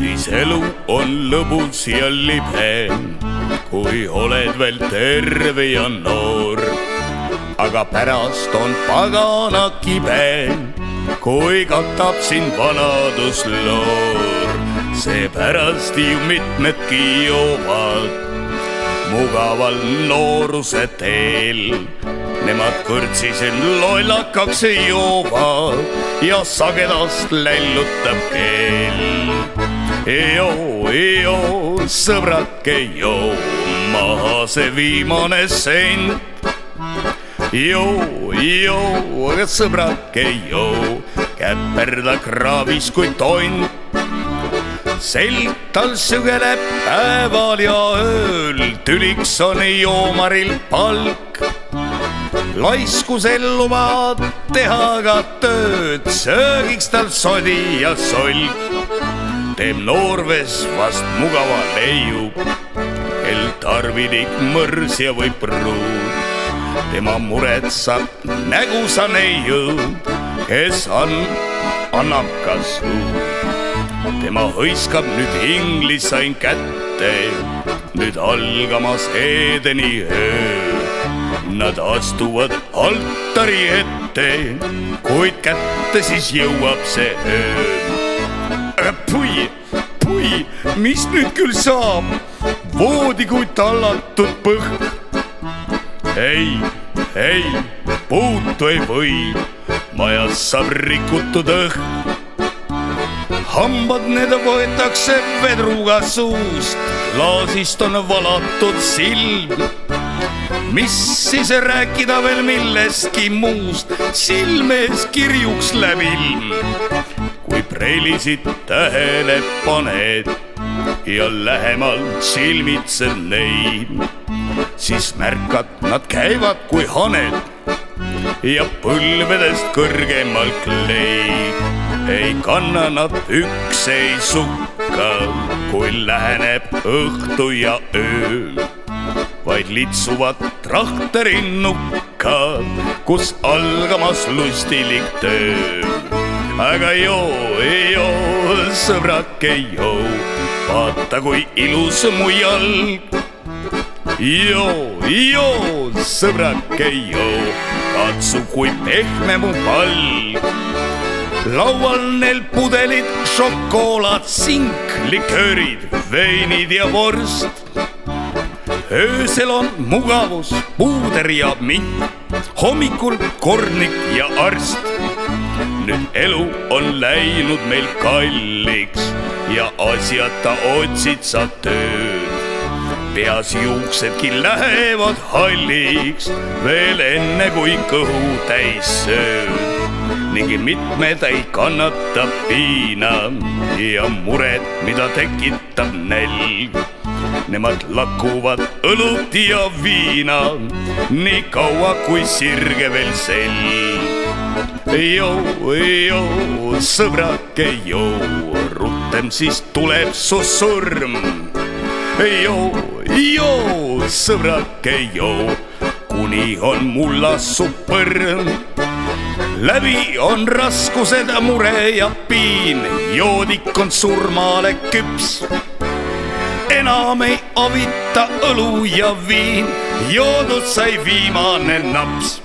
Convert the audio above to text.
siis elu on lõbus ja libe, kui oled veel terve ja noor. aga pärast on pagana kibe, kui katab sind vanadusloor. seepärast ju mitmedki joovad mugaval nooruse teel. Nemad kõrtsis end lollakaks joovad ja sagedast lällutab keel. Joo, joo, sõbrake, joo, maha see viimane sent. joo, joo, sõbrake, joo, käperda kraavis kui tont selg tal sügeleb päeval ja ööl, tüliks on joomaril palk. laiskusel lubad teha ka tööd, söögiks tal sodi ja solk. Teeb noorves vast mugava leiu, kel tarvilik mõrs ja või pruun. tema muretsab nägu sa neiu, kes on, annab ka suud tema hõiskab nüüd ingli sain kätte, nüüd algamas Edeni öö. Nad astuvad altari ette, kuid kätte siis jõuab see öö. Pui, pui, mis nüüd küll saab, voodi kui tallatud põhk. ei, ei, puutu ei või, majas saab rikutud õhk hambad need võetakse vedruga suust, klaasist on valatud silm. mis siis rääkida veel millestki muust, silmes kirjuks läheb ilm. Kui preilisid tähele paned ja lähemalt silmitsed neid, siis märkad, nad käivad kui haned ja põlvedest kõrgemal kleid ei kanna nad pükseid sukka, kui läheneb õhtu ja öö, vaid litsuvad traktorinukka, kus algamas lustilik töö. Aga joo, joo, sõbrake, joo, vaata kui ilus mu jalg. joo, joo, sõbrake, joo, katsu kui pehme mu palg laual neil pudelid, šokolaad, sink, liköörid, veinid ja vorst. öösel on mugavus, puuder ja mint, hommikul kornik ja arst. Nüüd elu on läinud meil kalliks ja asjata otsid sa tööd. peas juuksedki lähevad halliks veel enne kui kõhu täis sööd ning mitmed ei kannata piina ja mured, mida tekitab nälg. Nemad lakuvad õlut ja viina nii kaua, kui sirge veel selg. Joo, joo, sõbrake, joo, rutem siis tuleb su surm. joo, joo, sõbrake, joo, kuni on mullas su põrm läbi on raskused, mure ja piin, joodik on surmale küps. enam ei avita õlu ja viin, joodud sai viimane naps